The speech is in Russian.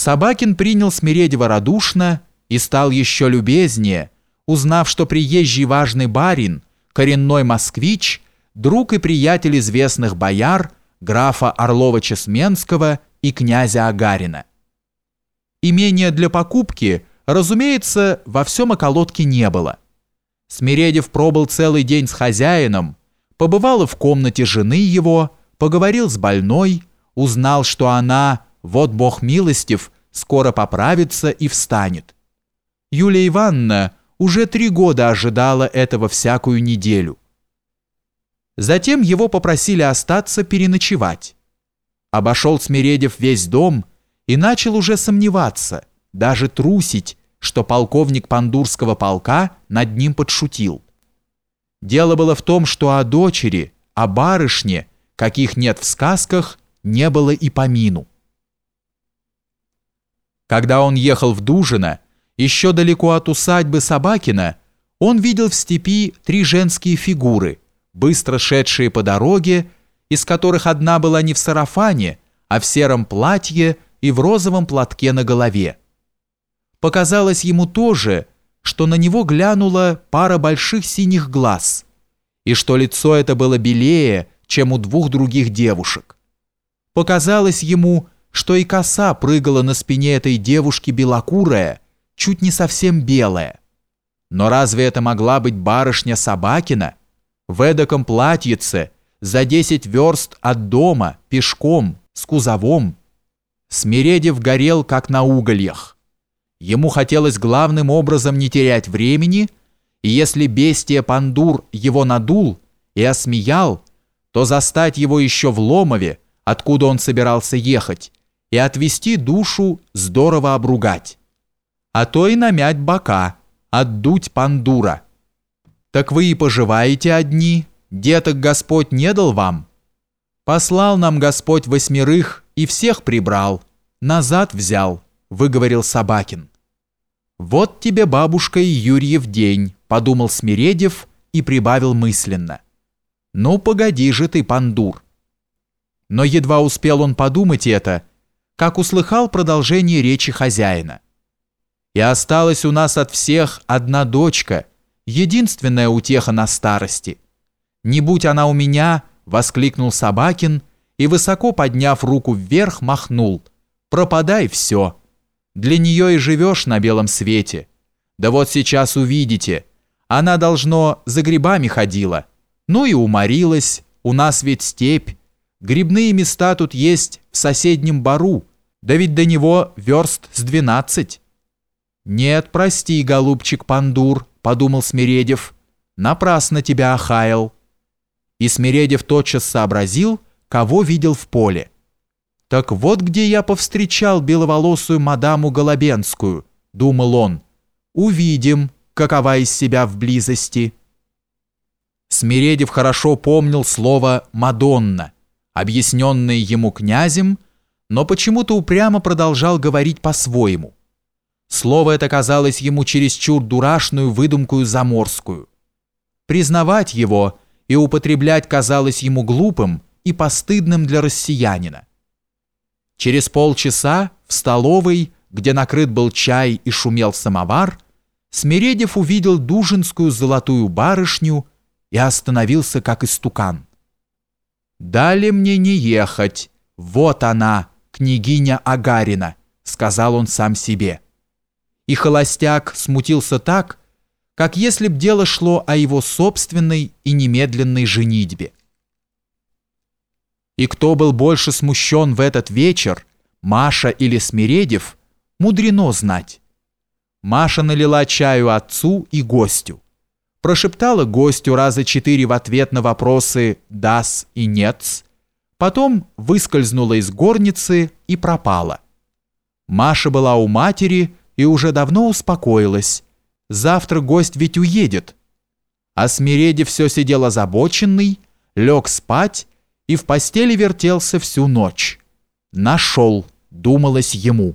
Собакин принял Смиредева радушно и стал еще любезнее, узнав, что приезжий важный барин, коренной москвич, друг и приятель известных бояр, графа Орлова-Чесменского и князя Агарина. Имения для покупки, разумеется, во всем околотке не было. Смиредев пробыл целый день с хозяином, побывал в комнате жены его, поговорил с больной, узнал, что она, вот бог милостив, скоро поправится и встанет. Юлия Ивановна уже три года ожидала этого всякую неделю. Затем его попросили остаться переночевать. Обошел Смиредев весь дом и начал уже сомневаться, даже трусить, что полковник пандурского полка над ним подшутил. Дело было в том, что о дочери, о барышне, каких нет в сказках, не было и помину. Когда он ехал в Дужино, еще далеко от усадьбы Собакина, он видел в степи три женские фигуры, быстро шедшие по дороге, из которых одна была не в сарафане, а в сером платье и в розовом платке на голове. Показалось ему тоже, что на него глянула пара больших синих глаз, и что лицо это было белее, чем у двух других девушек. Показалось ему, что и коса прыгала на спине этой девушки белокурая, чуть не совсем белая. Но разве это могла быть барышня Собакина? В эдаком платьице, за десять верст от дома, пешком, с кузовом. Смиредев горел, как на угольях. Ему хотелось главным образом не терять времени, и если бестия Пандур его надул и осмеял, то застать его еще в Ломове, откуда он собирался ехать, и отвести душу здорово обругать. А то и намять бока, отдуть Пандура. Так вы и поживаете одни, деток Господь не дал вам. Послал нам Господь восьмерых и всех прибрал, назад взял, выговорил Собакин. «Вот тебе, бабушка, и Юрьев день», — подумал Смиредев и прибавил мысленно. «Ну, погоди же ты, пандур». Но едва успел он подумать это, как услыхал продолжение речи хозяина. «И осталась у нас от всех одна дочка, единственная утеха на старости. Не будь она у меня», — воскликнул Собакин и, высоко подняв руку вверх, махнул. «Пропадай все». Для нее и живешь на белом свете. Да вот сейчас увидите. Она, должно, за грибами ходила. Ну и уморилась. У нас ведь степь. Грибные места тут есть в соседнем бару. Да ведь до него верст с двенадцать. «Нет, прости, голубчик Пандур», — подумал Смиредев. «Напрасно тебя охаял». И Смиредев тотчас сообразил, кого видел в поле. «Так вот где я повстречал беловолосую мадаму Голобенскую», — думал он. «Увидим, какова из себя в близости». Смиредев хорошо помнил слово «Мадонна», объясненное ему князем, но почему-то упрямо продолжал говорить по-своему. Слово это казалось ему чересчур дурашную выдумкую заморскую. Признавать его и употреблять казалось ему глупым и постыдным для россиянина. Через полчаса в столовой, где накрыт был чай и шумел самовар, Смиредев увидел дужинскую золотую барышню и остановился как истукан. «Дали мне не ехать, вот она, княгиня Агарина», — сказал он сам себе. И холостяк смутился так, как если б дело шло о его собственной и немедленной женитьбе. И кто был больше смущен в этот вечер, Маша или Смиредев, мудрено знать. Маша налила чаю отцу и гостю. Прошептала гостю раза четыре в ответ на вопросы «дас» и «нет». Потом выскользнула из горницы и пропала. Маша была у матери и уже давно успокоилась. Завтра гость ведь уедет. А Смиредев все сидел озабоченный, лег спать и в постели вертелся всю ночь. Нашел, думалось ему.